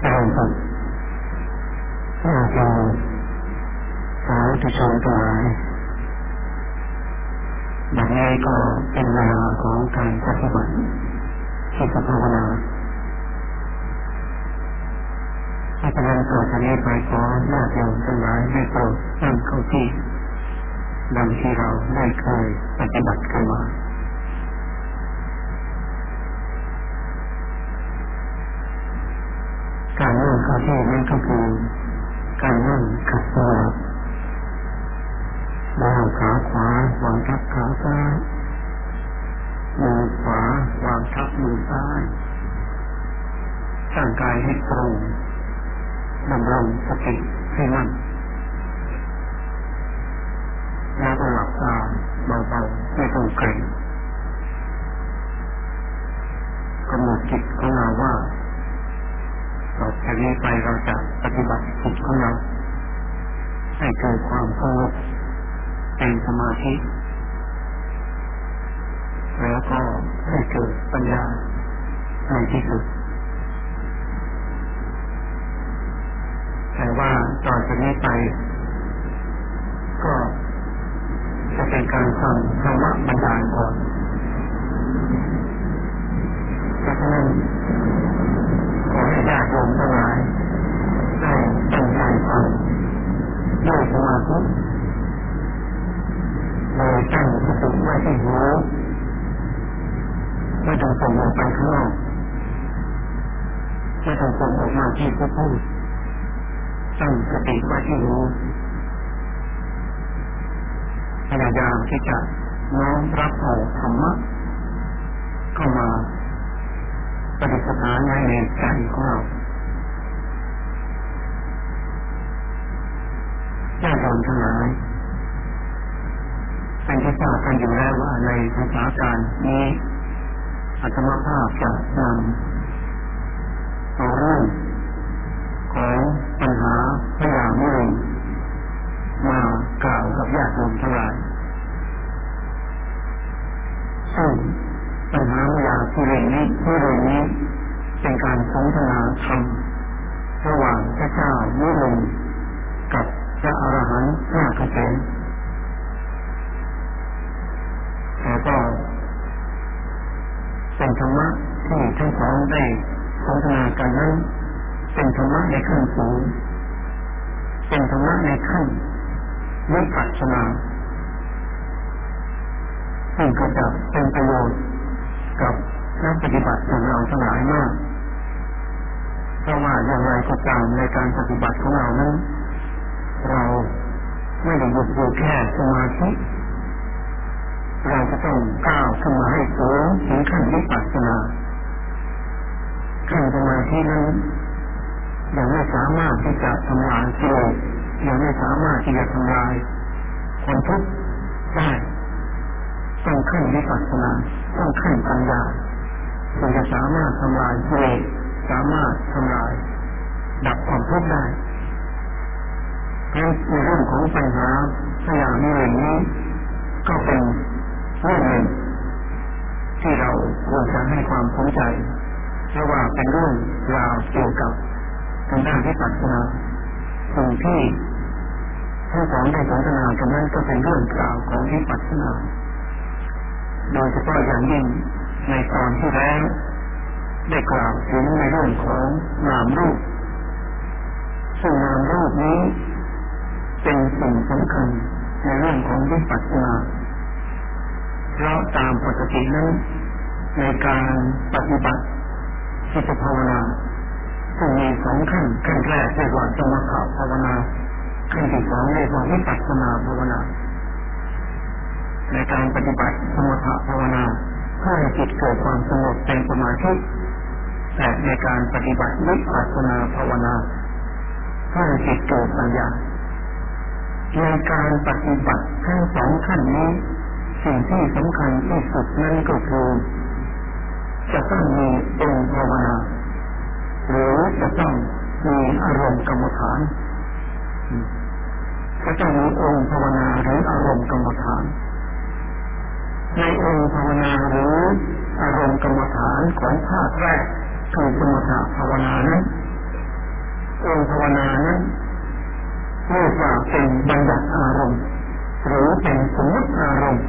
เจริญสุขญาติโยมสาธุชนทั้งหลายบัดนี้ก็เป็นเวลาของการปฏิบัติที่สภาวนาอาจารย์ต่อจากนี้ไปขอญาติโยมทั้งหลายได้โปรดตั้งเข้าที่ดังที่เราได้เคยปฏิบัติกันมา การนั่งเที่นั่นก็คือการนั่งขัดสมาธิวางขาขวาวางทับขาซ้ายมือขวาวางทับมือซ้ายร่างกายให้ตรงดำรงสติให้มั่นแล้วก็หลับตาเบาๆไม่ต้องเกร็งกำหนดจิตของเราว่าต่อจากนี้ไปเราจะปฏิบัติจิตของเราให้ เกิดความสงบเป็นสมาธิ แล้วก็ให้เกิดปัญญาในที่สุด แต่ว่าต่อจากนี้ไปก็จะเป็นการฟังธรรมะบรรดาลก่อนเพราะฉะนั้นขอให้ญาติโยมทั้งหลายได้ตั้งใจฟัง ได้สมาธิโดยตั้งสติไว้ที่หัวไม่ต้องส่งออกไปข้างนอกไม่ต้องส่งออกมาที่ผู้พูดตั้งสติไว้ที่หูพยายามที่จะน้อมรับเอาธรรมะเข้ามาปฏิสถานในใจของเรา ญาติโยมทั้งหลายเป็นที่ทราบกันอยู่แล้วว่าในภาษาการนี้อัตมภาพจะนำเอาเรื่องของปัญหาพยาเมื่อมากล่าวกับญาติโยมทั้งหลายซึ่งปัญหาพยาที่เรื่องนี้ที่เรื่องนี้เป็นการสนทนาธรรมระหว่างพระเจ้ามุลงกับ พระอรหันต์หน้าเกษมแต่ก็เป็นธรรมะที่ทั้งสองได้สนทนากันนั้นเป็นธรรมะในขั้นสูงเป็นธรรมะในขั้นวิปัสสนาซึ่งก็จะเป็นประโยชน์กับนักปฏิบัติของเราทั้งหลายมากเพราะว่าอย่างไรก็ตามในการปฏิบัติของเรานั้น เราไม่ได้หยุดอยู่แค่สมาธิเราจะต้องก้าวขึ้นมาให้สูงถึงขั้นวิปัสสนาขั้นสมาธินั้นยังไม่สามารถที่จะทำลายกิเลสยังไม่สามารถที่จะทำลายคนทุกข์ได้ต้องขั้นวิปัสสนาต้องขั้นปัญญาถึงจะสามารถทำลายกิเลสสามารถทำลายดับความทุกข์ได้ ในเรื่องของปัญหาพยานี้เองนี้ก็เป็นเรื่องหนึ่งที่เราควรจะให้ความสนใจเพราะว่าเป็นเรื่องราวเกี่ยวกับทางด้านที่ปัจจนาสิ่งที่ทั้งสองได้สนทนากันนั้นก็เป็นเรื่องราวของที่ปัจจนาโดยเฉพาะอย่างยิ่งในตอนที่แล้วได้กล่าวถึงในเรื่องของนามรูปซึ่งนามรูปนี้ เป็นสิ่งสำคัญในเรื่องของวิปัสสนาเพราะตามปกตินั้นในการปฏิบัติจิตภาวนาซึ่งมีสองขั้นขั้นแรกเรียกว่าสมถะภาวนาขั้นที่สองเรียกว่าวิปัสสนาภาวนา ในการปฏิบัติสมถะภาวนาเพื่อให้จิตเกิดความสงบเป็นสมาธิแต่ในการปฏิบัติวิปัสสนาภาวนาเพื่อให้จิตเกิดปัญญา ในการปฏิบัติทั้งสองขั้นนี้สิ่งที่สำคัญที่สุดนั่นก็คือจะต้องมีองค์ภาวนาหรือจะต้องมีอารมณ์กรรมฐานจะต้องมีองค์ภาวนาหรืออารมณ์กรรมฐาน ในองค์ภาวนาหรืออารมณ์กรรมฐานของภาคแรกคือสมถะภาวนานั้น เรียกว่าเป็นบัญญัติอารมณ์หรือเป็นสมมติอารมณ์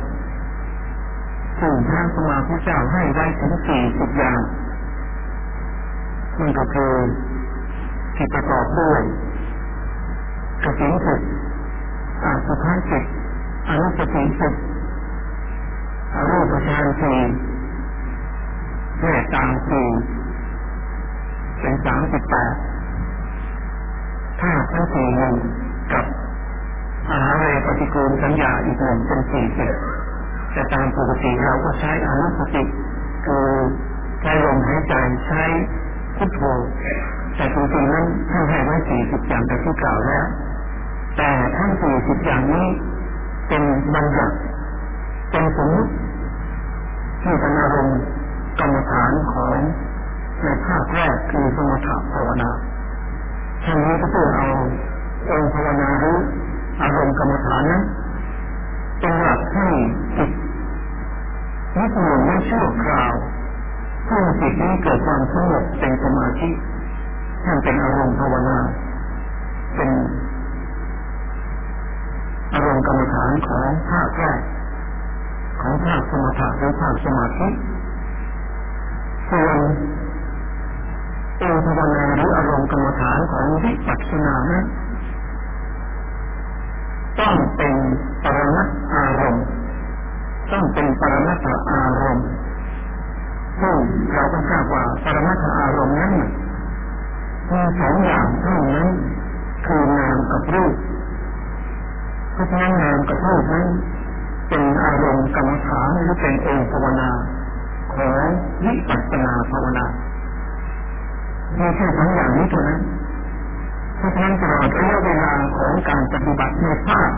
ซึ่งพระสมาพุทธเจ้าให้ไว้ถึงสี่สิบอย่างนั่นก็คือที่ประกอบด้วยกสิณสิทธิ์อาสุภาสิทธิ์อนุสสิทธิ์อรูปฌานสี่เมตตาสี่เป็นสามสิบแปดถ้าทั้งสี่หนึ่ง กับอาหารเรปฏิกูลสัญญาอีกหนึ่งเป็นสี่สิบแต่ตามปกติเราก็ใช้อานุสติคือใช้ลมหายใจใช้พุทโธแต่จริงๆนั้นท่านให้ไว้สี่สิบอย่างแต่ที่กล่าวแล้ว แต่ทั้งสี่สิบอย่างนี้เป็นบัญญัติเป็นสมมติที่เป็นอารมณ์กรรมฐานของในภาคแรกคือสมถะภาวนาท่านนี้ก็เพื่อเอา องภาวนาหรืออารมณ์กรรมฐานนั้นเป็นหลักให้จิตนิดหนึ่งไม่ชั่วคราวเพื่อจิตนี้เกิดความสงบเป็นสมาธิท่านเป็นอารมณ์ภาวนา เป็นอารมณ์กรรมฐานของภาคแรกของภาคสมถะหรือภาคสมาธิส่วนองค์ภาวนาหรืออารมณ์กรรมฐานของวิปัสสนานั้น ต้องเป็นปรมัตอารมณ์ ต้องเป็นปรมัตอารมณ์ซึ่งเราก็ทราบว่าปรมัตอารมณ์นั้นมีสองอย่างเท่านั้นคือนามกับรูปเพราะฉะนั้นนามกับรูปนั้นเป็นอารมณ์กรรมฐานหรือเป็นองค์ภาวนาของวิปัสสนาภาวนามีแค่สองอย่างนี้เท่านั้น เพราะฉะนั้นตลอดระยะเวลาของการปฏิบัติในภาค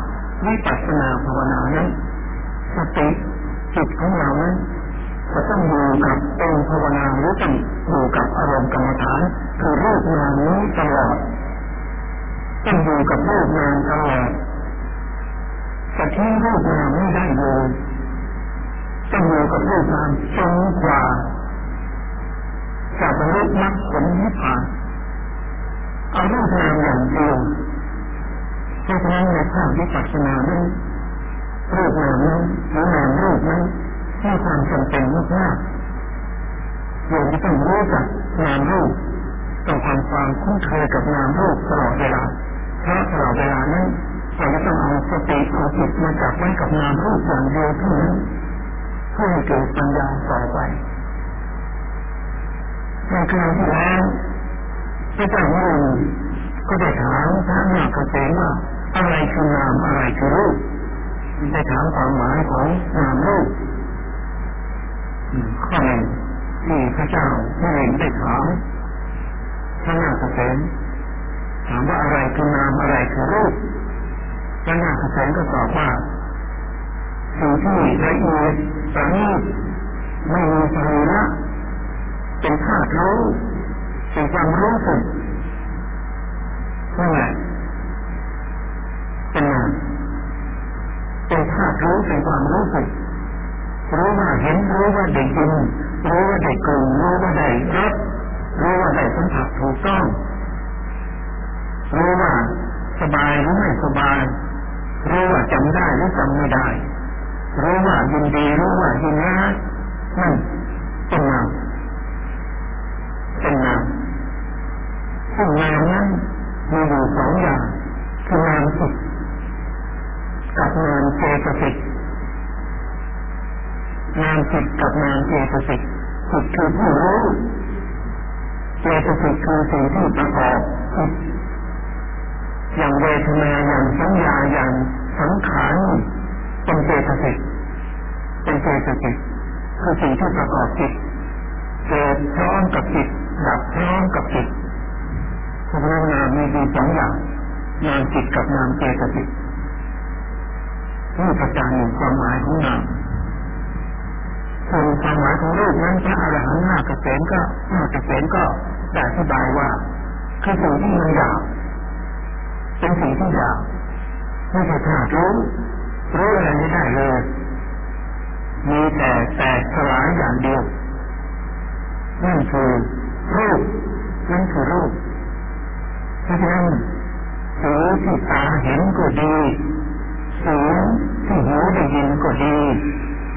วิปัสสนาภาวนานั้นสติจิตของเรานั้นจะต้องอยู่กับองค์ภาวนาหรือต้องอยู่กับอารมณ์กรรมฐานคือรูปนามนี้ตลอดต้องอยู่กับรูปนามตลอดจะทิ้งรูปนามไม่ได้เลยต้องอยู่กับรูปนามจนกว่าจะบรรลุมรรคผลนิพพาน เอารูปนามอย่างเดียวเพราะฉะนั้นในภาควิปัสสนานั้นรูปนามนั้นหรือนามรูปนั้นมีความจำเป็นมากๆโยมจะต้องรู้จักนามรูปต้องทำความคุ้นเคยกับนามรูปตลอดเวลาเพราะตลอดเวลานั้นเราจะต้องเอาสติเอาจิตมาจับไว้กับนามรูปอย่างเดียวเท่านั้นเพื่อให้เกิดปัญญาต่อไปในคราวที่แล้ว พระเจ้าว่าก็ได้ถามพระนาคเษนว่าอะไรคือนามอะไรคือรูปได้ถามความหมายของนามรูปข้อหนึ่งที่พระเจ้าไม่เห็นได้ถามพระนาคเษนถามว่าอะไรคือนามอะไรคือรูปพระนาคเษนก็ตอบว่าสิ่งที่ละเอียดประณีตไม่มีสรีระเป็นธาตุรู้ เป็นความรู้สึกนั่นแหละเป็นนามเป็นธาตุรู้เป็นความรู้สึกรู้ว่าเห็นรู้ว่าได้ยินรู้ว่าได้กลิ่นรู้ว่าได้รสรู้ว่าได้สัมผัสถูกต้องรู้ว่าสบายหรือไม่สบาย รู้ว่าจำได้หรือจำไม่ได้ รู้ว่ายินดีรู้ว่ายินร้ายนั่นเป็นนามเป็นนาม ซึ่งนามนั้นมีอยู่สองอย่างคือนามสุดกับนามเจตสิกนามจิตกับนามเจตสิกจิตคือผู้รู้เจตสิกคือสิ่งที่ประกอบจิตอย่างเวทนาอย่างสัญญาอย่างสังขารเป็นเจตสิกเป็นเจตสิกคือสิ่งที่ประกอบจิตเกิดพร้อมกับจิตดับพร้อมกับจิต ราะฉะนั้นามมีดีสองอย่างนามจิตกับนามเจตสิกนี่ประการหนึ่งความหมายของนามส่วนความหมายของรูปนั้นพระอรหันต์หน้าเกษมก็หน้าเกษมก็ได้อธิบายว่าคือสิ่งที่มันยาวเป็นสิ่งที่ยาวไม่ใช่ธาตุรู้รู้อะไรไม่ได้เลยมีแต่แตกสลายอย่างเดียวนั่นคือรูปนั่นคือรูป พราะฉะนั้นสีที่ตาเห็นก็ดีเสียงที่หูได้ยินก็ดี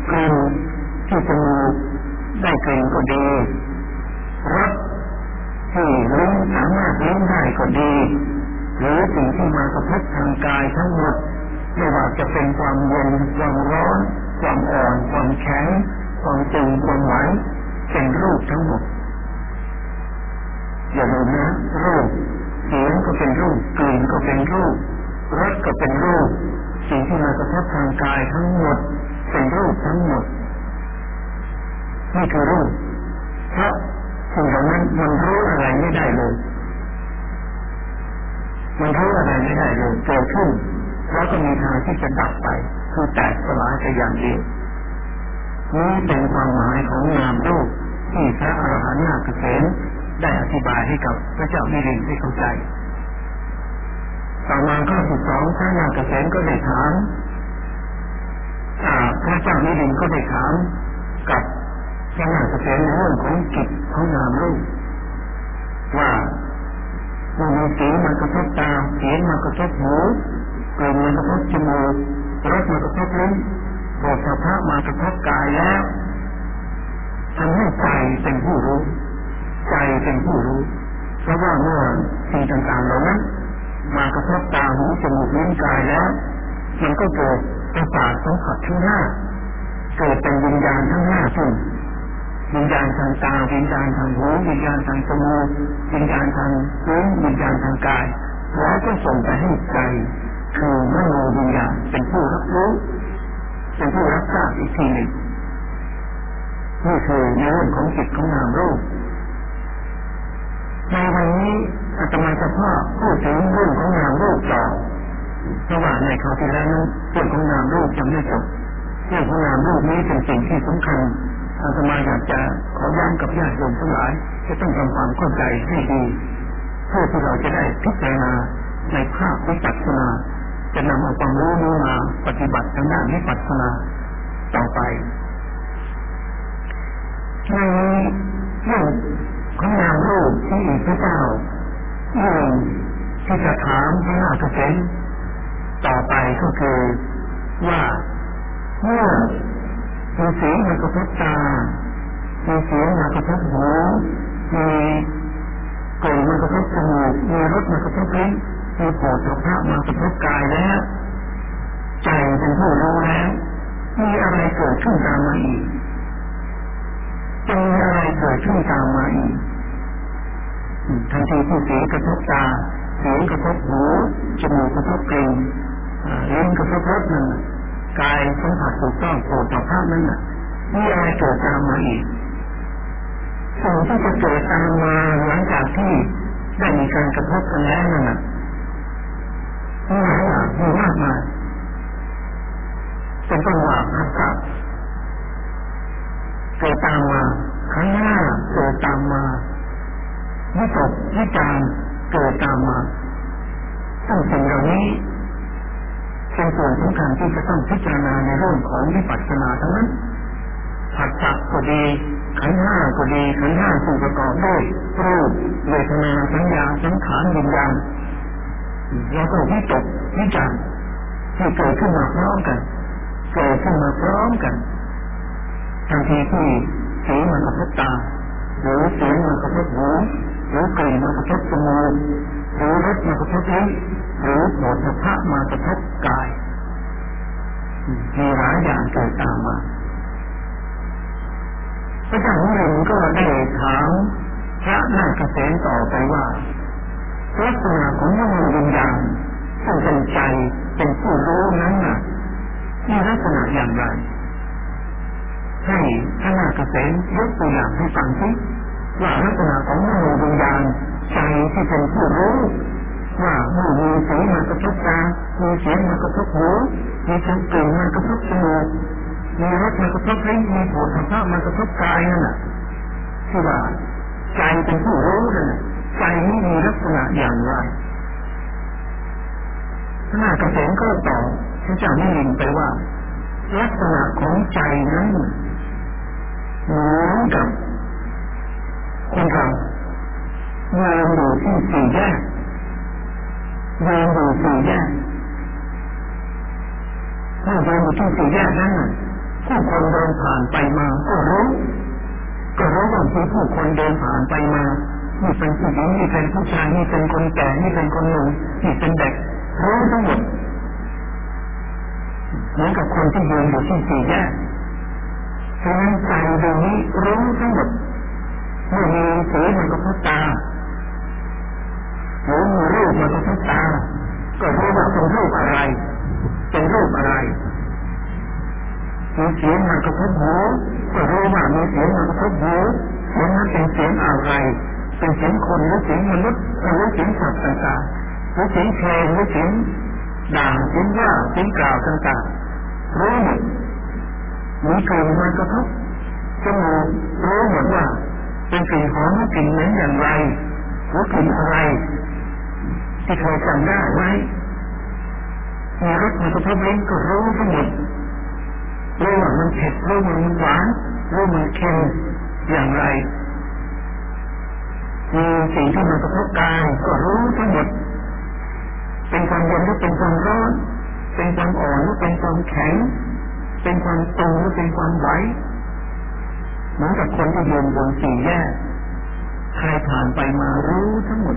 กลิ่นที่จมูกได้กลิ่นก็ดีรสที่ลิ้นสามารถลิ้นได้ก็ดีหรือสิ่งที่มากระทบทางกายทั้งหมดไม่ว่าจะเป็นความเย็นความร้อนความอ่อนความแข็งความตึงความไหวเป็นรูปทั้งหมดอย่าลืมนะรูป เสียงก็เป็นรูปกลิ่นก็เป็นรูปรสก็เป็นรูปสิ่งที่มากระทบทางกายทั้งหมดเป็นรูปทั้งหมดนี่คือรูปเพราะสิ่งเหล่านั้นมันรู้อะไรไม่ได้เลย มันรู้อะไรไม่ได้เลยเกิดขึ้นแล้วก็มีทางที่จะดับไป คือแตกสลายไปอย่างเดียวนี่เป็นความหมายของนามรูปที่พระอรหันต์นาคเษน ได้อธิบายให้กับพระเจ้ามิรินได้เข้าใจ ต่อมาข้อสิบสองพระนาคเษนก็ได้ถามพระเจ้ามิรินก็ได้ถามกับพระนาคเษนในเรื่องของจิตของนามรูปว่าเมื่อมีสีมันกระทบตาเสียงมันกระทบหูกลิ่นมันกระทบจมูกรสมันกระทบลิ้นโผฏฐะมากระทบกายแล้วทำให้ใจเป็นผู้รู้ ใจเป็นผู้รู้เพราะว่าเมื่อสิ่งต่างๆเหล่านั้นมากระทบตาหูจมูกลิ้นกายแล้วมันก็เกิดประสาทสัมผัสทั้งห้าเกิดเป็นวิญญาณทั้งห้าขึ้นวิญญาณทางตาวิญญาณทางหูวิญญาณทางจมูกวิญญาณทางลิ้นวิญญาณทางกายแล้วก็ส่งไปให้ใจคือมโนวิญญาณเป็นผู้รับรู้เป็นผู้รับทราบอีกทีหนึ่งนี่คือในเรื่องของจิตของนามรูป ในวันนี้อาตมาจะพ่อพูดถึงเรื่องของนามรูปต่อเพราะว่าในคราวที่แล้วนั้นเรื่องของนามรูปยังไม่จบเรื่องของนามรูปนี้เป็นสิ่งที่สำคัญอาตมาอยากจะขอย้ำกับญาติโยมทั้งหลายจะต้องทำความเข้าใจให้ดีเพื่อที่เราจะได้พิจารณาในภาพวิจักษนาจะนำเอาความรู้นี้มาปฏิบัติทางด้านวิปัสสนาต่อไปในเรื่อง ของนามรูปที่พระเจ้าเรื่องที่จะถามพระนาคเษนต่อไปก็คือว่าเมื่อมีเสียงมากระทบตามีเสียงมากระทบหูมีกลิ่นมากระทบจมูกมีรสมากระทบลิ้นมีโผฏฐะมากระทบกายแล้วใจเป็นผู้รู้แล้วมีอะไรเกิดขึ้นตามมาอีก กิดขึ้นตามมาอีกทันทีที่เสียงกระทบตาเสียงกระทบหูจมูกกระทบกลิ่นลิ้นกระทบรสนั่นกายสัมผัสถูกต้องโผฏฐะนั้นน่ะมีอะไรเกิดตามมาอีกสิ่งที่จะเกิดตามมาหลังจากที่ได้มีการกระทบกันแล้วนั่นน่ะมีหลายอย่างมีมากมายเป็นต้นว่าภาษาเกิดตามมา ข้างหน้าเกิดตามมาวิตกวิจารเกิดตามมาทั้งสิ่งเหล่านี้เป็นส่วนสำคัญที่จะต้องพิจารณาในเรื่องของวิปัสสนาทั้งนั้นผัสสะก็ดีขันห้าก็ดีขันห้าสู่ประกอบด้วยรูปเวทนาสัญญาสังขารวิญญาณแล้วก็วิตกวิจารที่เกิดขึ้นมาพร้อมกันเกิดขึ้นมาพร้อมกันทันทีที่ สีมันกระทบตาหรือเสียงมันกระทบหูหรือกลิ่นมันกระทบจมูกหรือรสมันกระทบลิ้นหรือโผฏฐะมากระทบกายมีหลายอย่างเกิดตามมาพระเจ้าหนึ่งก็ได้ถามพระนาคเษนต่อไปว่าลักษณะของมโนวิญญาณซึ่งเป็นใจเป็นผู้รู้นั้นน่ะมีลักษณะอย่างไร ให้พระนาคเษนยกตัวอย่างให้ฟังซิว่าลักษณะของมโนวิญญาณใจที่เป็นผู้รู้ว่าเมื่อมีเสียงมากระทบตามีเสียงมากระทบหูมีเสียงกลิ่นมากระทบจมูกมีรสมากระทบลิ้นมีผลทางมากระทบกายนั่นแหละที่ว่าใจเป็นผู้รู้นั่นแหละใจนี้มีลักษณะอย่างไรพระนาคเษนก็ตอบพระเจ้าไม่ยินไปว่าลักษณะของใจนั้น เหมือนกับคนเราเดินอยู่ที่สี่แยกเดินอยู่สี่แยกถ้าเดินอยู่ที่สี่แยกนั้นผู้คนเดินผ่านไปมาก็รู้ก็รู้ว่ามีผู้คนเดินผ่านไปมานี่เป็นผู้หญิงนี่เป็นผู้ชายนี่เป็นคนแก่นี่เป็นคนหนุ่มนี่เป็นเด็กรู้ทั้งหมดเหมือนกับคนที่ยืนอยู่ที่สี่แยก ฉะนั้นใจดวงนี้รู้ทั้งหมดเมื่อมีสีมันก็พัฒตาหรือมีรูปมันก็พัฒตาก็รู้ว่าเป็นรูปอะไร เป็นรูปอะไรมีเสียงมันกระทหูก็รู้ว่ามีเสียงมันกระทหูเสียงนั้นเป็นเสียงอะไร เป็นเสียงคนหรือเสียงมนุษย์หรือเสียงสัตว์ต่างๆหรือเสียงเพลงหรือเสียงด่างเสียงว่าเสียงกล่าวต่างๆรู้หมด มีกลิ่นมันกระทบจมูกรู้หมดว่าเป็นกลิ่นหอมกลิ่นเหม็นอย่างไรหรือกลิ่นอะไรที่เคยจำได้ไหมมีรสมันกระทบลิ้นก็รู้ทั้งหมดรู้ว่ามันเผ็ดรู้ว่ามันหวานรู้มันเค็มอย่างไรมีสิ่งที่มันกระทบกายก็รู้ทั้งหมด เป็นความเย็นหรือเป็นความร้อน เป็นความอ่อนหรือเป็นความแข็ง เป็นความตรงหรือเป็นความไหวเหมือนกับคนที่ยืนบนสี่แยกใครผ่านไปมารู้ทั้งหมด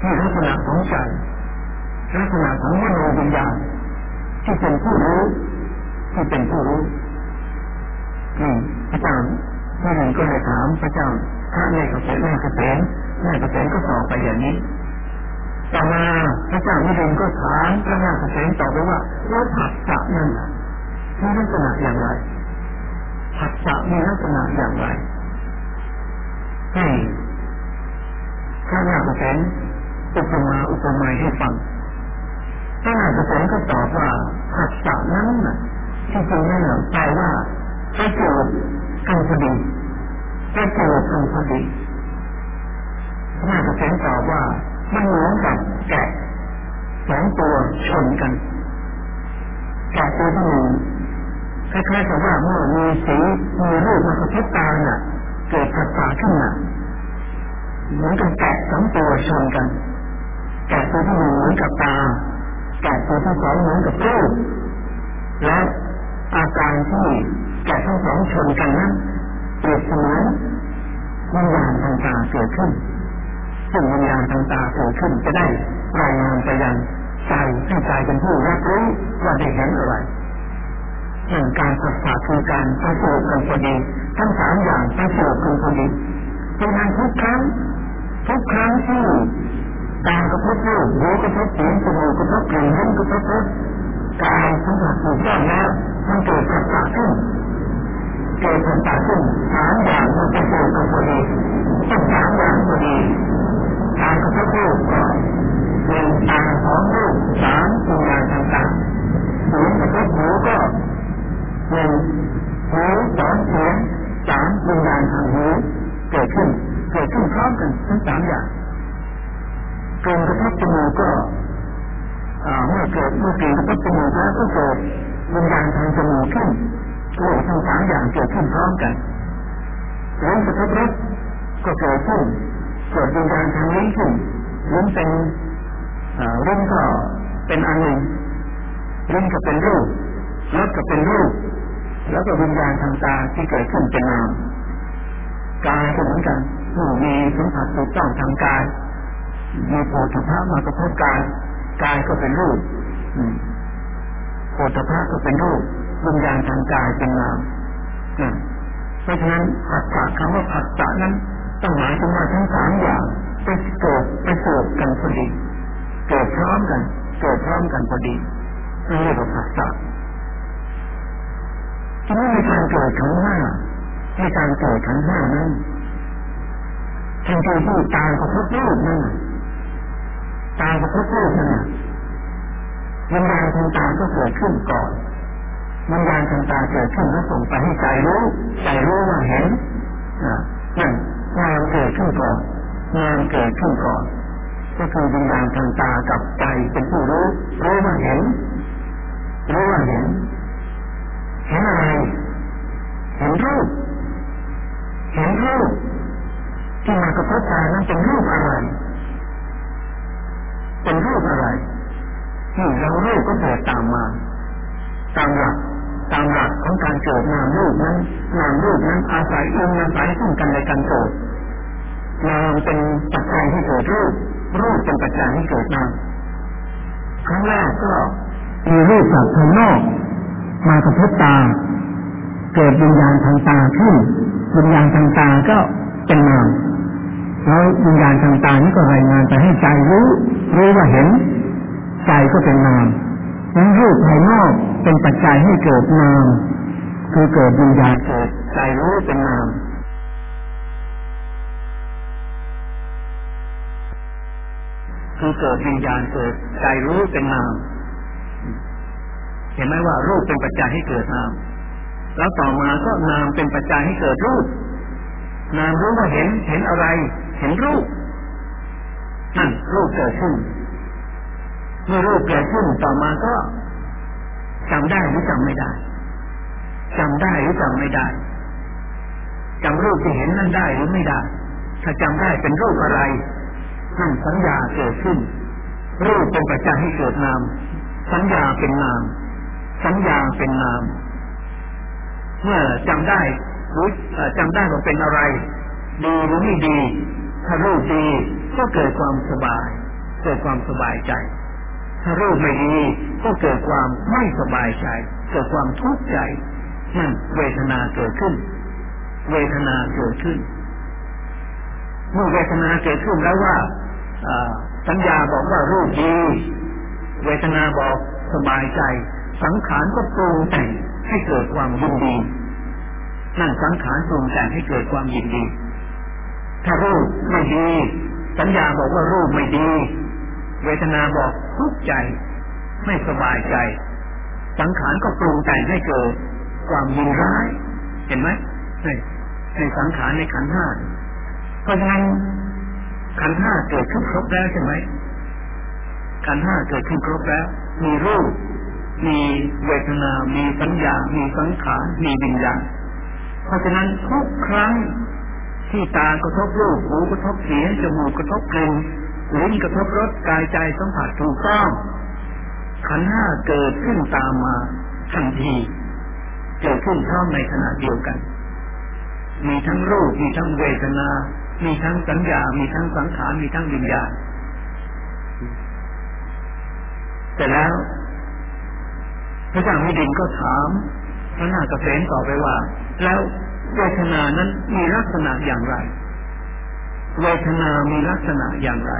ที่ลักษณะของใจลักษณะของมโนวิญญาณที่เป็นผู้รู้ที่เป็นผู้รู้นี่พระเจ้าท่านหนึ่งก็เลยถามพระเจ้าพระในกระเสแม่กระเสแม่กระเสก็ตอบไปอย่างนี้ต่อมาพระเจ้ามิเรนก็ถามพระแม่กระเสตอบไปว่าแล้วผัสสะนั่น มีลักษณะอย่างไรผัสสะมีลักษณะอย่างไรให้พระแม่กระสนอุปมาอุปไมยให้ฟังพระแม่กระสนก็ตอบว่าผัสสะนั้นน่ะที่จริงนั่นแปลว่าประโยชน์กันพอดีประโยชน์กันพอดีพระกระเซ็นตอบว่ามันเหมือนกับแกะสองตัวชนกันแกะตัวที่หนึ่ง คล้ายๆกับว่าเมื่อมีสีมีรูปมากระทบตาเนี่ยเกิดผัสสะขึ้นมาเหมือนกับแกะสองตัวชนกันแกะตัวที่หนึ่งเหมือนกับตาแกะตัวที่สองเหมือนกับรูปและอาการที่แก่ทั้งสองชนกันนั้นเปรียบเสมือนวิญญาณต่างๆเกิดขึ้นซึ่งวิญญาณต่างๆเกิดขึ้นจะได้รายงานไปยังใจให้ใจเป็นผู้รับรู้ว่าได้เห็นอะไร เห่งการศึกษาคือการประสบกันพอดีทั้งสามอย่างประสบกันพอดีดังนั้นทุกครั้งทุกครั้งที่ตากระทบรูปหูกระทบเสียงจมูกกระทบกลิ่นลิ้นกระทบรสกายสัมผัสถูกต้องแล้วมันเกิดผัสสะขึ้นเกิดผัสสะขึ้นสามอย่างมันจะเกิดกันพอดีต้งสามอย่างพอดีการกระทบรูปก่อนหนึ่งตาสองรูปสาม หนึ่งหูสองเสียงสามวิญญาณทางหูเกิดขึ้นเกิดขึ้นพร้อมกันทั้งสามอย่างกลิ่นกระทบจมูกก็เมื่อเกิดเมื่อกลิ่นกระทบจมูกแล้วก็เกิดวิญญาณทางจมูกขึ้นโลกทั้งสามอย่างเกิดขึ้นพร้อมกันลิ้นกระทบรสก็เกิดขึ้นเกิดวิญญาณทางลิ้นขึ้นลิ้นเป็นลิ้นก็เป็นอันหนึ่งลิ้นก็เป็นรูปรสก็เป็นรูป แล้วก็วิญญาณทางตาที่เกิดขึ้นเป็นนามกายก็เหมือนกันเมื่อมีสัมผัสถูกต้องทางกายมีโผฏฐะมากระทบกายกายก็เป็นรูปโผฏฐะก็เป็นรูปวิญญาณทางกายเป็นนามเพราะฉะนั้นผัสสะคำว่าผัสสะนั้นต้องหมายถึงว่าทั้งสามอย่างไปเกิดไปเกิดกันพอดีเกิดพร้อมกัน เกิดพร้อมกันพอดีนี่เรียกว่าผัสสะ ที่นี่ในการเกิดขังห้าในการเกิดขังห้านั้นทันทีที่ตากระทบรูปนั่นตากระทบรูปนั่นวิญญาณทางตาก็เกิดขึ้นก่อนวิญญาณทางตาเกิดขึ้นแล้วส่งไปให้ใจรู้ใจรู้ว่าเห็นนั่นงานเกิดขึ้นก่อนงานเกิดขึ้นก่อน ก็คือวิญญาณทางตากับใจเป็นผู้รู้รู้ว่าเห็นรู้ว่าเห็น เห็นอะไรเห็นรูปเห็นรูปที่มากระทบตานั้นเป็นรูปอะไร เป็นรูปอะไรที่เรารูปก็เกิดตามมา ตามหลักตามหลักของการเกิดนามรูปนั้นนามรูปนั้นอาศัยอิงอาศัยซึ่งกันและกันเกิดนามเป็นปัจจัยให้เกิดรูป รูปเป็นปัจจัยให้เกิดนามครั้งแรกก็มีรูปจากภายนอก มากระทบตา เกิดวิญญาณทางตาขึ้นวิญญาณทางตาก็เป็นนามแล้ววิญญาณทางตานี้ก็รายงานไปให้ใจรู้รู้ว่าเห็น ใจก็เป็นนามนั้นรูปภายนอกเป็นปัจจัยให้เกิดนาม คือเกิดวิญญาณเกิดใจรู้เป็นนามคือเกิดวิญญาณเกิดใจรู้เป็นนาม เห็นไหมว่ารูปเป็นปัจจัยให้เกิดนาม แล้วต่อมาก็นามเป็นปัจจัยให้เกิดรูป นามรู้ว่าเห็นเห็นอะไร เห็นรูปนั่นรูปเกิดขึ้นเมื่อรูปเกิดขึ้นต่อมาก็จำได้หรือจำไม่ได้จำได้หรือจำไม่ได้จำรูปที่เห็นนั้นได้หรือไม่ได้ ถ้าจำได้เป็นรูปอะไรนั่นสัญญาเกิดขึ้น รูปเป็นปัจจัยให้เกิดนาม สัญญาเป็นนาม สัญญาเป็นนาม เมื่อจำได้รู้จำได้ว่าเป็นอะไร ดีหรือไม่ดี ถ้ารูปดีก็เกิดความสบาย เกิดความสบายใจ ถ้ารูปไม่ดีก็เกิดความไม่สบายใจ เกิดความทุกข์ใจนั่นเวทนาเกิดขึ้น เวทนาเกิดขึ้น เมื่อเวทนาเกิดขึ้นแล้วว่าสัญญาบอกว่ารูปดี เวทนาบอกสบายใจ สังขารก็ปรุงแต่งให้เกิดความยินดีนั่นสังขารปรุงแต่งให้เกิดความยินดี ถ้ารูปไม่ดี สัญญาบอกว่ารูปไม่ดี เวทนาบอกทุกข์ใจ ไม่สบายใจ สังขารก็ปรุงแต่งให้เกิดความยินร้าย เห็นไหมในในสังขารในขันห้าเพราะฉะนั้นขันห้าเกิดขึ้นครบแล้วใช่ไหมขันห้าเกิดขึ้นครบแล้ว มีรูป มีเวทนา มีสัญญา มีสังขาร มีวิญญาณ เพราะฉะนั้นทุกครั้งที่ตากระทบรูป หูกระทบเสียง จมูกกระทบกลิ่น ลิ้นกระทบรส กายใจสัมผัสถูกต้อง ขันห้าเกิดขึ้นตามมาทันที เกิดขึ้นพร้อมในขณะเดียวกัน มีทั้งรูป มีทั้งเวทนา มีทั้งสัญญา มีทั้งสังขาร มีทั้งวิญญาณแต่แล้ว ระเจ้ามิดินก็ถามพระนาคเษนต่อไปว่า แล้วเวทนานั้นมีลักษณะอย่างไร เวทนามีลักษณะอย่างไร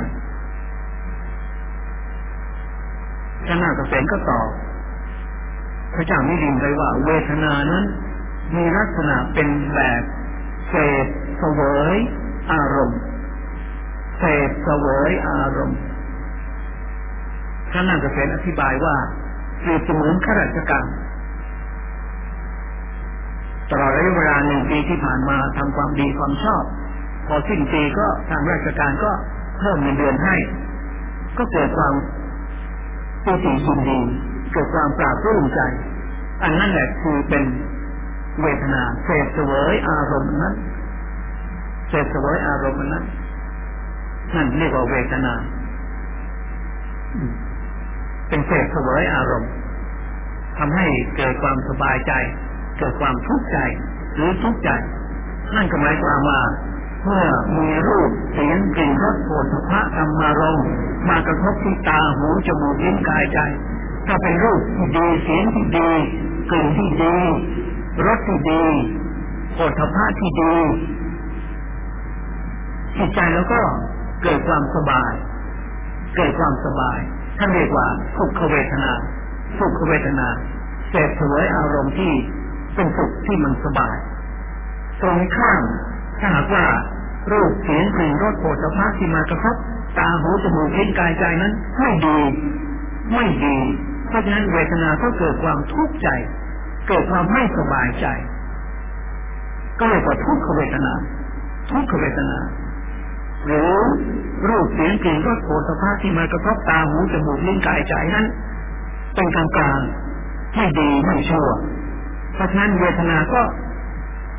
พระนาคเษนก็ตอบพระเจ้ามิลินไปว่า เวทนานั้น มีลักษณะเป็นแบบเสพเสวยอารมณ์เสพเสวยอารมณ์พระนาคเษนอธิบายว่า รียบเสมือนข้าราชการตลอดระยะเวลาหนึ่งปีที่ผ่านมาทำความดีความชอบ พอสิ้นปีก็ทางราชการก็เพิ่มเงินเดือนให้ ก็เกิดความปีติยินดีเกิดความปราบรื่นใจ อันนั้นแหละคือเป็นเวทนาเสพเสวยอารมณ์นั้นเสพเสวยอารมณ์นั้นนั่นเรียกว่าเวทนา เป็นเสพเสวยอารมณ์ทำให้เกิดความสบายใจ เกิดความทุกข์ใจหรือทุกข์ใจ นั่นก็หมายความว่าเมื่อมีรูปเสียงกลิ่นรสโผฏฐะธรรมารมมากระทบที่ตาหูจมูกลิ้นกายใจถ้าเป็นรูปที่ดีเสียงที่ดีกลิ่นที่ดีรสที่ดีโผฏฐะที่ดีจิตใจแล้วก็เกิดความสบาย เกิดความสบาย ท่านเรียกว่าสุขเวทนา สุขเวทนาเสพสวยอารมณ์ที่เป็นสุขที่มันสบาย ตรงข้ามถ้าหากว่ารูปเสียงกลิ่นรสโผฏฐัพที่มากระทบตาหูจมูกลิ้นกายใจนั้นไม่ดีไม่ดีเพราะฉะนั้นเวทนาก็เกิดความทุกข์ใจ เกิดความไม่สบายใจ ก็เลยกว่าทุกขเวทนา ทุกขเวทนา หรือรูปเสียงกลิ่นรสโผฏฐัพที่มากระทบตาหูจมูกลิ้นกายใจนั้นเป็นกลางกลางไม่ดีไม่ชั่วเพราะนั้นเวทนาก็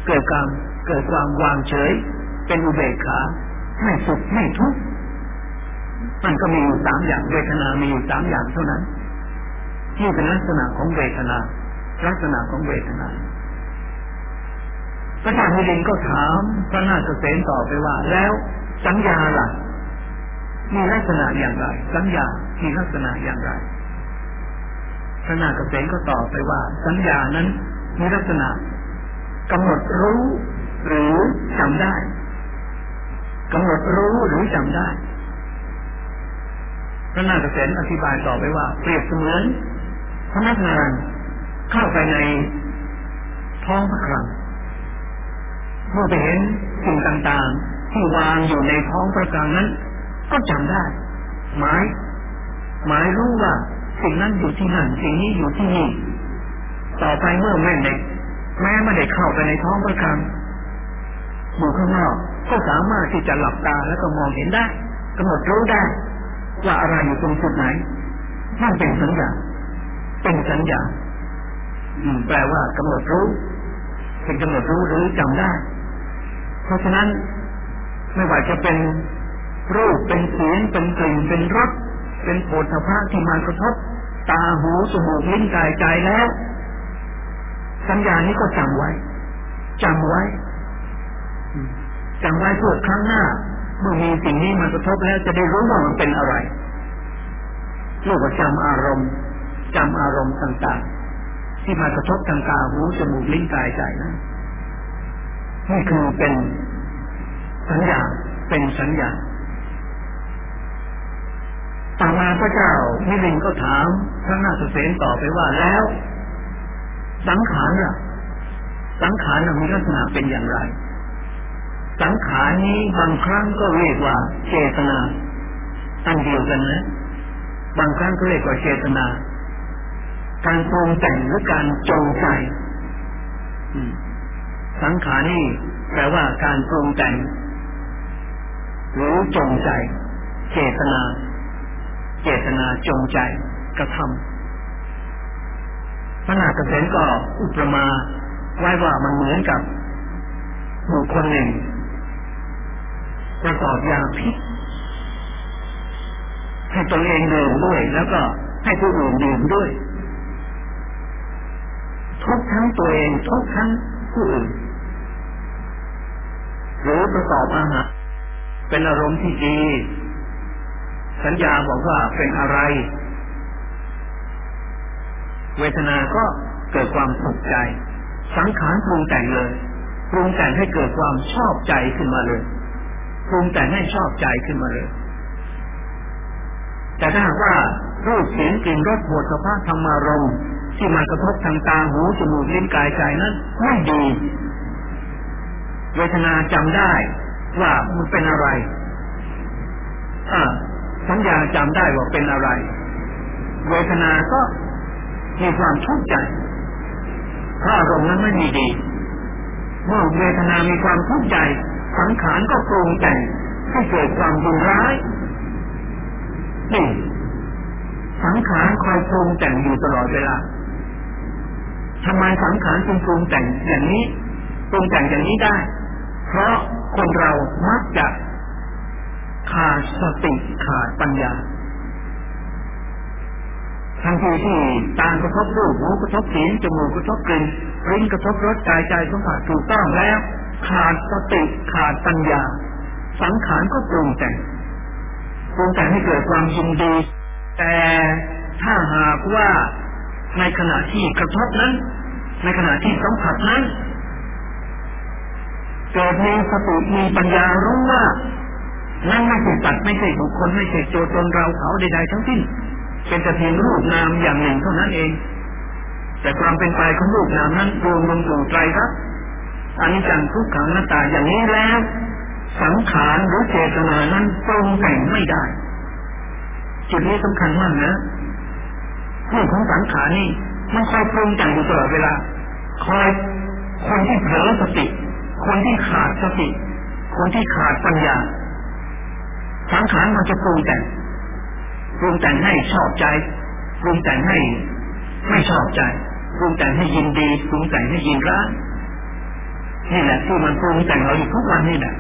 เกิดการเกิดความวางเฉย เป็นอุเบกขาไม่สุขไม่ทุกข์มันก็มีอยู่สามอย่างเวทนามีอยู่สามอย่างเท่านั้นที่เป็นลักษณะของเวทนา ลักษณะของเวทนาพระเจ้ามิลินก็ถามพระนาคเษนต่อไปว่าแล้ว สัญญาล่ะมีลักษณะอย่างไร สัญญา มีลักษณะอย่างไรพระนาคเษนก็ตอบไปว่า สัญญานั้นมีลักษณะกำหนดรู้หรือจำได้กำหนดรู้หรือจำได้พระนาคเษนอธิบายต่อไปว่า เปรียบเสมือนพนักงานเข้าไปในท้องพระคลังเมื่อไปเห็นสิ่งต่างๆ ที่วางอยู่ในท้องพระคลังนั้น ก็จำได้ หมาย หมายรู้ว่าสิ่งนั้นอยู่ที่นั่นสิ่งนี้อยู่ที่นี่ ต่อไปเมื่อแม่เด็กแม้ไม่ได้เข้าไปในท้องพระคลังอยู่ข้างนอกก็สามารถที่จะหลับตาแล้วก็มองเห็นได้กำหนดรู้ได้ ว่าอะไรอยู่ตรงจุดไหนนั่นเป็นสัญญาเป็นสัญญาแปลว่ากำหนดรู้เป็นกำหนดรู้หรือจำได้ เพราะฉะนั้น ไม่ว่าจะเป็นรูปเป็นเสียงเป็นกลิ่นเป็นรสเป็นโผฏฐพะที่มากระทบ ตาหูจมูกลิ้นกายใจแล้ว สัญญานี้ก็จำไว้จำไว้จำไว้เพื่อครั้งหน้า เมื่อมีสิ่งนี้มากระทบแล้วจะได้รู้ว่ามันเป็นอะไรลูกก็จำอารมณ์จำอารมณ์ต่างๆ ที่มากระทบทางตาหูจมูกลิ้นกายใจนะนี่คือเป็น สัญญาเป็นสัญญาต่อมาพระเจ้ามิลินก็ถามพระนาถเสนต่อไปว่าแล้ว สังขารล่ะ สังขารมีลักษณะเป็นอย่างไร สังขารนี้บางครั้งก็เรียกว่าเจตนาอันเดียวกันนะ บางครั้งก็เรียกว่าเจตนา การปรุงแต่งหรือการจงใจสังขารนี่แปลว่าการปรุงแต่ง หรือจงใจ เจตนา เจตนาจงใจกระทำพระนาคเษนก็อุปมาไว้ว่ามันเหมือนกับบุคคลหนึ่งประกอบยาพิษให้ตนเองดื่มด้วย แล้วก็ให้ผู้อื่นดื่มด้วย ทุกทั้งตัวเองทุกทั้งผู้อื่นหรือประกอบอาหาร เป็นอารมณ์ที่ดี สัญญาบอกว่าเป็นอะไร เวทนาก็เกิดความสุขใจ สังขารปรุงแต่งเลยปรุงแต่งให้เกิดความชอบใจขึ้นมาเลยปรุงแต่งให้ชอบใจขึ้นมาเลย แต่ถ้าว่ารูปเสียงกลิ่นรสบทสภาพธรรมารมที่มากระทบทางตาหูจมูกลิ้นกายใจนั้นไม่ดี เวทนาจำได้ ว่ามันเป็นอะไรอ่าสัญญาจำได้ว่าเป็นอะไร เวทนา ก็มีความทุกข์ใจเพราะอารมณ์นั้นไม่มีดี เมื่อเวทนามีความทุกข์ใจ สังขารก็ปรุงแต่งให้เกิดความดุร้ายนี่สังขารคอยปรุงแต่งอยู่ตลอดเวลาทำไมสังขารจึงปรุงแต่งอย่างนี้ปรุงแต่งอย่างนี้ได้ เพราะ คนเรามักจะขาดสติขาดปัญญาทันทีที่ตากระทบรูปหูกระทบเสียงจมูกกระทบกลิ่นลิ้นกระทบรสกายใจสัมผัสถูกต้องแล้ว ขาดสติขาดปัญญา สังขารก็ปรุงแต่งปรุงแต่งให้เกิดความยินดีแต่ถ้าหากว่าในขณะที่กระทบนั้น ในขณะที่สัมผัสนั้น เกิดมีสติมีปัญญารู้ว่านั่นไม่ใช่สัตว์ไม่ใช่บุคคลไม่ใช่ตัวตนเราเขาใดๆทั้งสิ้น เป็นแต่เพียงรูปนามอย่างหนึ่งเท่านั้นเอง แต่ความเป็นไปของรูปนามนั้นรวมลงสู่ใจครับอันนี้จังทุกขังหน้าตาอย่างนี้แล้ว สังขารหรือเจตนานั้นปรุงแต่งไม่ได้ จุดนี้สำคัญมากนะเรื่องของสังขารนี่มันคอยปรุงแต่งอยู่ตลอดเวลาคอยคนที่เผลอสติ คนที่ขาดสติคนที่ขาดปัญญาสังขารมันจะปรุงแต่งปรุงแต่งให้ชอบใจปรุงแต่งให้ไม่ชอบใจปรุงแต่งให้ยินดีปรุงแต่งให้ยินร้ายนี่แหละที่มันปรุงแต่งเราอยู่ทุกวันนี่แหละ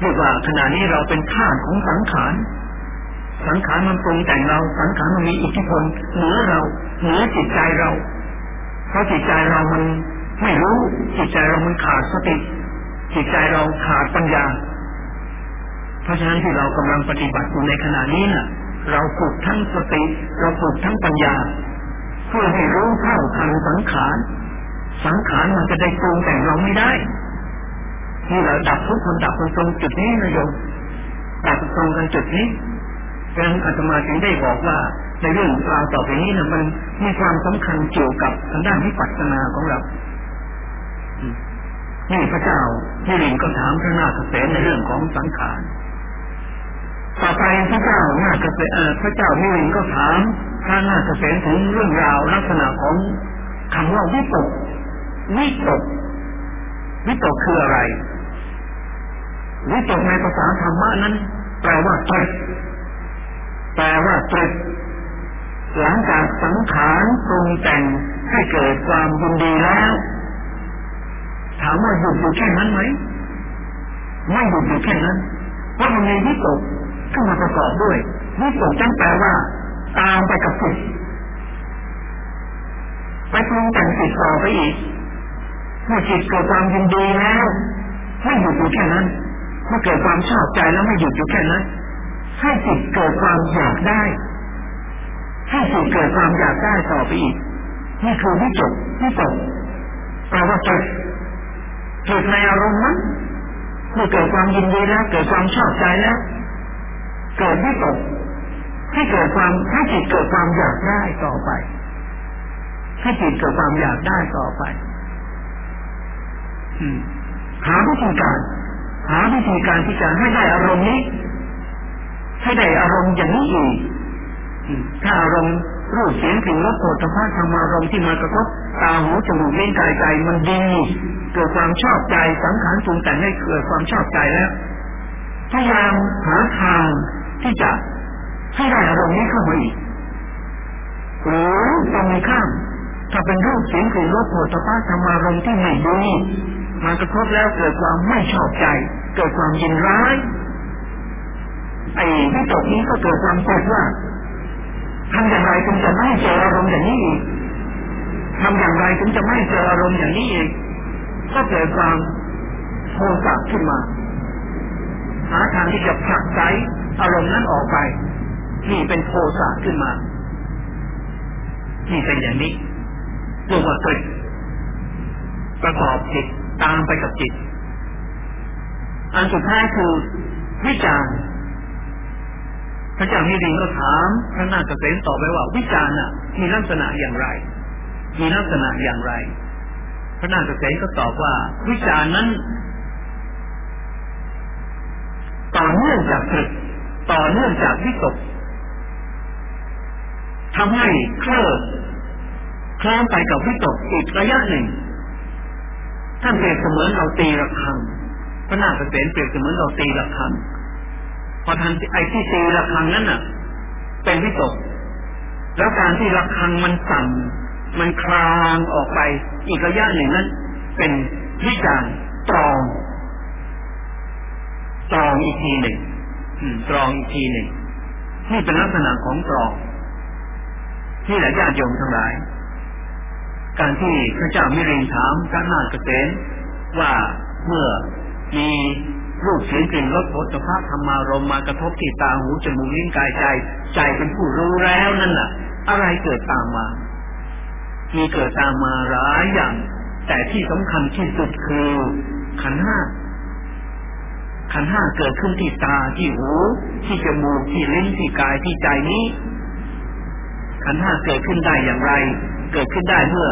เรียกว่าขณะนี้เราเป็นทาของสังขารสังขารมันปรุงแต่งเรา สังขารมันมีอิทธิพลเหนือเราเหนือจิตใจเรา เพราะจิตใจเรามันไม่รู้จิตใจเรามันขาดสติ จิตใจเราขาดปัญญา เพราะฉะนั้นที่เรากำลังปฏิบัติอยู่ในขณะนี้น่ะ เราฝึกทั้งสติเราฝึกทั้งปัญญา เพื่อให้รู้เท่าทันสังขาร สังขารมันจะได้ปรุงแต่งเราไม่ได้ที่เราดับทุกคนดับตรงจุดนี้นะโยมดับตรงกันจุดนี้ดังนั้นอาตมาจึงได้บอกว่าในเรื่องราวต่อไปนี้นะมันมีความสำคัญเกี่ยวกับทางด้านวิปัสสนาของเรา นี่พระเจ้าที่รินก็ถามพระนาคเษนในเรื่องของสังขาร ต่อไปพระเจ้านาคเษนพระเจ้าที่รินก็ถามพระนาคเษนถึงเรื่องราวลักษณะของคำว่าวิตกวิตกวิตกคืออะไรวิตกในภาษาธรรมะนั้น แปลว่าตรึกแปลว่าตรึกหลังจากสังขารปรุงแต่งให้เกิดความยินดีแล้ว ถามว่าหยุดอยู่แค่นั้นไหมไม่หยุดอยู่แค่นั้นเพราะมันมีวิตกขึ้นมาประกอบด้วยวิตกจังแปลว่า ตามไปกับจิตไปปรุงแต่งจิตต่อไปอีกเมื่อจิตเกิดความยินดีแล้วไม่หยุดอยู่แค่นั้นเมื่อเกิดความชอบใจแล้วไม่หยุดอยู่แค่นั้นให้จิตเกิดความอยากได้ให้จิตเกิดความอยากได้ต่อไปอีกนี่คือวิจบวิจบแปลว่าจิต จิตในอารมณ์นั้นเมื่อเกิดความยินดีแล้วเกิดความชอบใจแล้วเกิดวิตกให้เกิดความให้จิตเกิดความอยากได้ต่อไปให้จิตเกิดความอยากได้ต่อไปหาวิธีการหาวิธีการที่จะให้ได้อารมณ์นี้ ให้ได้อารมณ์อย่างนี้อีกถ้าอารมณ์รูปเสียงกลิ่นรสโผฏฐัพธรรมารมณ์ที่มากระทบตาหูจมูกเล่นกายใจมันดี เกิดความชอบใจสังขารปรุงแต่งให้เกิดความชอบใจแล้วพยายามหาทางที่จะให้ได้อารมณ์นี้เข้ามาอีกหรือตรงข้ามถ้าเป็นรูปเสียงกลิ่นรสโผฏฐัพธรรมารมที่ไม่ดีมากระทบแล้วเกิดความไม่ชอบใจ เกิดความยินร้ายไอ้ที่ตกนี้ก็เกิดความกดว่าทำอย่างไรถึงจะไม่เจออารมณ์อย่างนี้อีกทำอย่างไรถึงจะไม่เจออารมณ์อย่างนี้อีก ก็เกิดความโทสะขึ้นมาหาทางที่จะผลักไสอารมณ์นั้นออกไป นี่เป็นโทสะขึ้นมา นี่เป็นอย่างนี้เรียกว่าติดประกอบจิตตามไปกับจิต อันสุดท้ายคือวิจารพระเจ้ามิรินก็ถามพระนาคเษนตอบไปว่า วิจารณ์น่ะมีลักษณะอย่างไร มีลักษณะอย่างไร พระนาคเษนก็ตอบว่า วิจารนั้น ต่อเนื่องจากตรึกต่อเนื่องจากวิตกทำให้เคลิบคล้องไปกับวิตกอีกระยะหนึ่ง ท่านเปรียบเสมือนเราตีระฆังพระนาคเษนเปรียบเสมือนเราตีระฆังพอทันไอ้ที่ตีระฆังนั้นน่ะ เป็นวิตก แล้วการที่ระฆังมันสั่น มันคลางออกไป อีกระยะหนึ่งนั้น เป็นวิจารตรองตรองอีกทีหนึ่งตรองอีกทีหนึ่งนี่เป็นลักษณะของตรองนี่แหละญาติโยมทั้งหลาย การที่พระเจ้ามิเรินถามพระนาคเษนว่าเมื่อมีรูปเสียงกลิ่นรสโผฏฐัพธรรมารมมากระทบที่ตาหูจมูกลิ้นกายใจ ใจเป็นผู้รู้แล้วนั่นแหละอะไรเกิดตามมา มีเกิดตามมาหลายอย่าง แต่ที่สำคัญที่สุดคือขันห้าขันห้าเกิดขึ้นที่ตาที่หู ที่จมูกที่ลิ้นที่กายที่ใจนี้ ขันห้าเกิดขึ้นได้อย่างไร เกิดขึ้นได้เมื่อ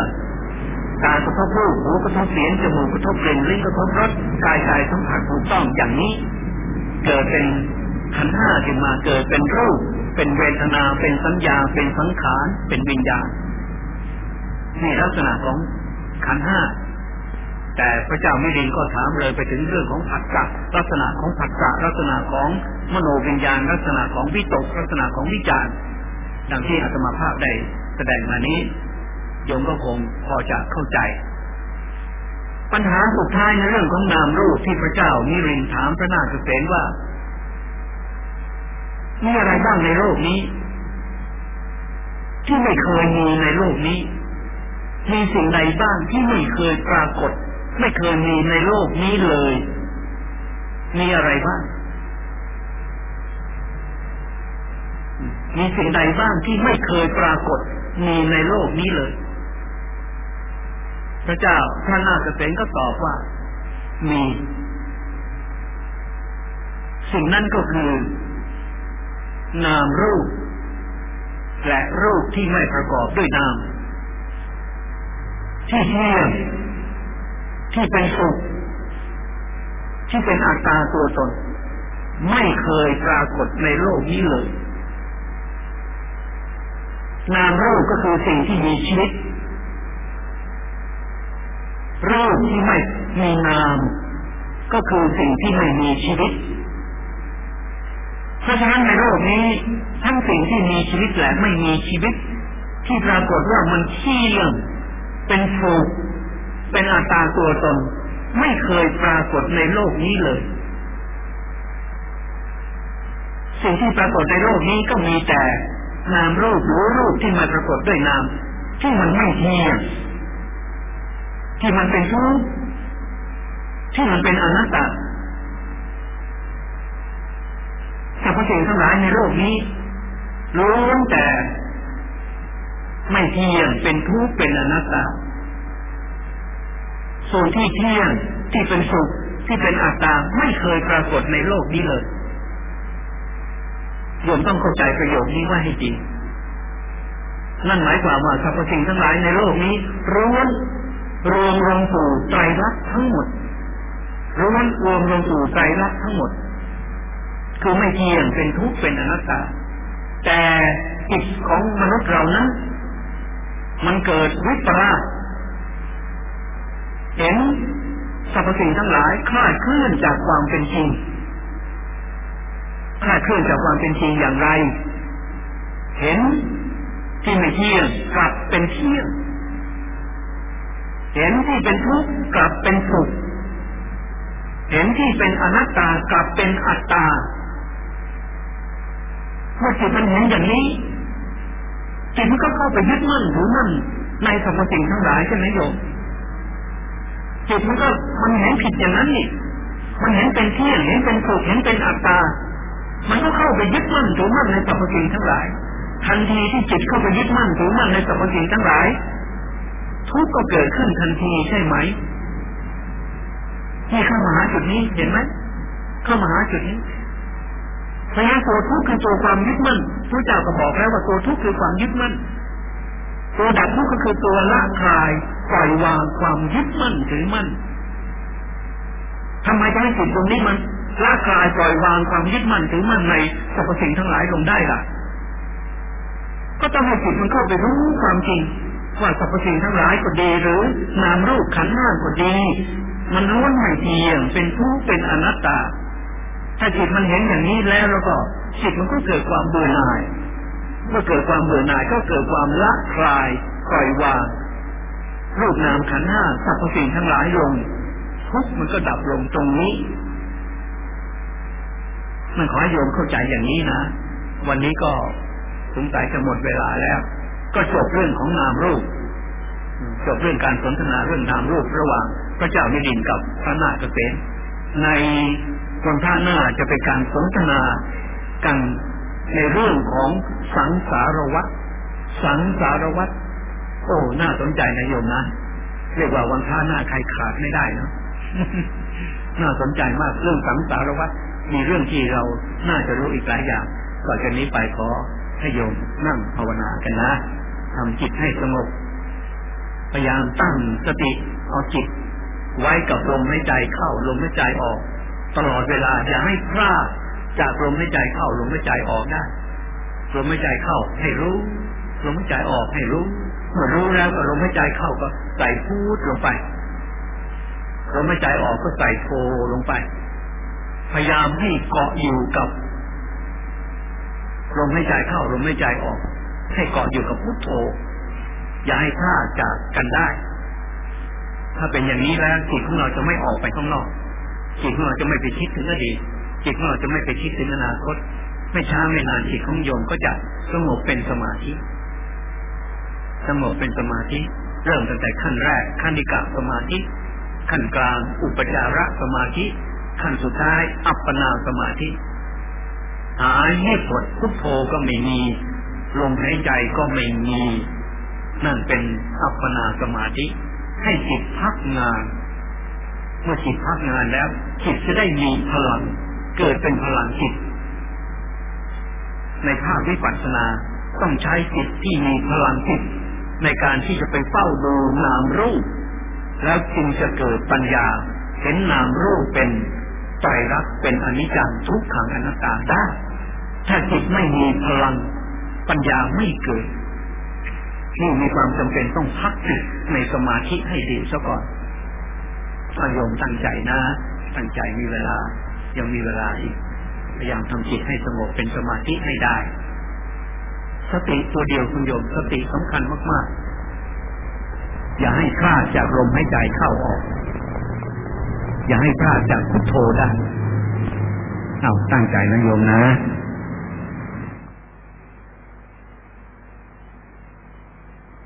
ตากระทบรูปหูกระทบเสียงจมูกกระทบกลิ่นลิ้นกระทบรสกายใจสัมผัสถูกต้องอย่างนี้ เกิดเป็นขันห้าขึ้นมาเกิดเป็นรูป เป็นเวทนาเป็นสัญญาเป็นสังขารเป็นวิญญาณ นี่ลักษณะของขันห้าแต่พระเจ้าไม่ดินก็ถามเลยไปถึงเรื่องของผัสสะลักษณะของผัสสะลักษณะของมโนวิญญาณ ลักษณะของวิตก ลักษณะของวิจารดังที่อาตมาภาพได้แสดงมานี้โยมก็คงพอจะเข้าใจ ปัญหาสุดท้ายในเรื่องของนามรูปที่พระเจ้ามิรินถามพระนาคเษนว่ามีอะไรบ้างในโลกนี้ ที่ไม่เคยมีในโลกนี้ มีสิ่งใดบ้างที่ไม่เคยปรากฏ ไม่เคยมีในโลกนี้เลย มีอะไรบ้าง มีสิ่งใดบ้างที่ไม่เคยปรากฏ มีในโลกนี้เลย พระเจ้าท่านนาเกษตก็ตอบว่า มี สิ่งนั้นก็คือ นามรูป และรูปที่ไม่ประกอบด้วยนาม ที่เที่ยงที่เป็นสุขที่เป็นอัตตาตัวตน ไม่เคยปรากฏในโลกนี้เลย นามรูปก็คือสิ่งที่มีชีวิตรูปที่ไม่มีนาม ก็คือสิ่งที่ไม่มีชีวิตเพราะฉะนั้นในโลกนี้ทั้งสิ่งที่มีชีวิตและไม่มีชีวิต ที่ปรากฏว่ามันเที่ยง เป็นสุขเป็นอัตตาตัวตน ไม่เคยปรากฏในโลกนี้เลย สิ่งที่ปรากฏในโลกนี้ก็มีแต่นามรูปหรือรูปที่มาปรากฏด้วยนาม ที่มันไม่เที่ยงที่มันเป็นทุกข์ที่มันเป็นอนัตตาสรรพสิ่งทั้งหลายในโลกนี้ล้วนแต่ ไม่เที่ยงเป็นทุกข์เป็นอนัตตา ส่วนที่เที่ยงที่เป็นสุขที่เป็นอัตตาไม่เคยปรากฏในโลกนี้เลยโยมต้องเข้าใจประโยคนี้ว่าให้จริงนั่นหมายความว่าสรรพสิ่งทั้งหลายในโลกนี้ร้วนรวมลงสู่ไตรลักษณ์ทั้งหมดร้วนรวมลงสู่ไตรลักษณ์ทั้งหมด คือไม่เที่ยงเป็นทุกข์เป็นอนัตตา แต่จิตของมนุษย์เรานั้น มันเกิดวิปลาสเห็นสรรพสิ่งทั้งหลายคลาดเคลื่อนจากความเป็นจริงคลาดเคลื่อนจากความเป็นจริงอย่างไร เห็นที่ไม่เที่ยงกลับเป็นเที่ยง เห็นที่เป็นทุกข์กลับเป็นสุข เห็นที่เป็นอนัตตากลับเป็นอัตตาเมื่อจิตมันเห็นอย่างนี้ จิตมันก็เข้าไปยึดมั่นถือมั่นในสรรพสิ่งทั้งหลายใช่ไหมโยมจิตมันก็มันเห็นผิดอย่างนั้นนี่มันเห็นเป็นเที่ยงเห็นเป็นสุขเห็นเป็นอัตตา มันก็เข้าไปยึดมั่นถือมั่นในสรรพสิ่งทั้งหลาย ทันทีที่จิตเข้าไปยึดมั่นถือมั่นในสรรพสิ่งทั้งหลาย ทุกข์ก็เกิดขึ้นทันทีใช่ไหมที่เข้ามาหาจุดนี้เห็นไหมเข้ามาหาจุดนี้ เพยาะตัวทุกข์คือตัวความยึดมั่นพระเจ้าก็บอกแล้วว่าตัวทุกข์คือความยึดมั่นตัวดับทุกข์ก็คือตัวละคลายปล่อยวางความยึดมั่นถือมั่นทำไมจะให้จิตตรงนี้มันละคลายปล่อยวางความยึดมั่นถือมั่นในสรรพสิ่งทั้งหลายลงได้ล่ะ ก็ต้องให้จิตมันเข้าไปรู้ความจริงว่าสรรพสิ่งทั้งหลายก็ดีหรือนามรูปขันธ์ห้าก็ดี มันล้วนไม่เที่ยงเป็นทุกข์เป็นอนัตตา ถ้าจิตมันเห็นอย่างนี้แล้วแล้วก็จิตมันก็เกิดความเบื่อหน่าย เมื่อเกิดความเบื่อหน่ายก็เกิดความละคลายปล่อยวางรูปนามขันห้าสรรพสิ่งทั้งหลายลงทุกมันก็ดับลงตรงนี้ มันขอให้โยมเข้าใจอย่างนี้นะ วันนี้ก็สงสัยจะหมดเวลาแล้ว ก็จบเรื่องของนามรูป จบเรื่องการสนทนาเรื่องนามรูประหว่าง พระเจ้ามิลินกับพระนาคเษนใน วันพระหน้าจะเป็นการสนทนากันในเรื่องของสังสารวัตรสังสารวัตรโอ้น่าสนใจนะโยมนะเรียกว่าวันพระหน้าใครขาดไม่ได้นะน่าสนใจมากเรื่องสังสารวัตรมีเรื่องที่เราน่าจะรู้อีกหลายอย่างก่อนจากนี้ไปขอให้โยมนั่งภาวนากันนะทำจิตให้สงบพยายามตั้งสติเอาจิตไว้กับลมหายใจเข้าลมหายใจออก ตลอดเวลาอย่าให้พลาดจากลมหายใจเข้าลมหายใจออกได้ลมหายใจเข้าให้รู้ลมหายใจออกให้รู้เมื่อรู้แล้วก็ลมหายใจเข้าก็ใส่พูดลงไปลมหายใจออกก็ใส่โทลงไป พยายามให้เกาะอยู่กับลมหายใจเข้าลมหายใจออก ให้เกาะอยู่กับพุทโธ อย่าให้พลาดจากกันได้ ถ้าเป็นอย่างนี้แล้วจิตของเราจะไม่ออกไปข้างนอก จิตของเราจะไม่ไปคิดถึงอดีตจิตของเราจะไม่ไปคิดถึงอนาคต ไม่ช้าไม่นานจิตของโยมก็จะสงบเป็นสมาธิสงบเป็นสมาธิ เริ่มตั้งแต่ขั้นแรกขั้นนิกาสมาธิ ขั้นกลางอุปจาระสมาธิ ขั้นสุดท้าย อัปปนาสมาธิ หายให้ปวดพุทโธก็ไม่มีลมหายใจก็ไม่มี นั่นเป็นอัปปนาสมาธิ ให้จิตพักงาน เมื่อจิตพักงานแล้ว จิตจะได้มีพลัง เกิดเป็นพลังจิต ในภาควิปัสสนาต้องใช้จิตที่มีพลังจิต ในการที่จะไปเฝ้าดูนามรูป แล้วจึงจะเกิดปัญญา เห็นนามรูปเป็นใจรักเป็นอนิจจังทุกขังอนัตตาได้ ถ้าจิตไม่มีพลัง ปัญญาไม่เกิดนี่มีความจำเป็นต้องพักจิตในสมาธิให้ดีซะก่อน ถ้าโยมตั้งใจนะ ตั้งใจมีเวลา ยังมีเวลาอีก พยายามทำจิตให้สงบเป็นสมาธิให้ได้ สติตัวเดียวคุณโยมสติสำคัญมากๆ อย่าให้คลาดจากลมหายใจเข้าออก อย่าให้พลาดจากพุทโธได้เอาตั้งใจนะโยมนะ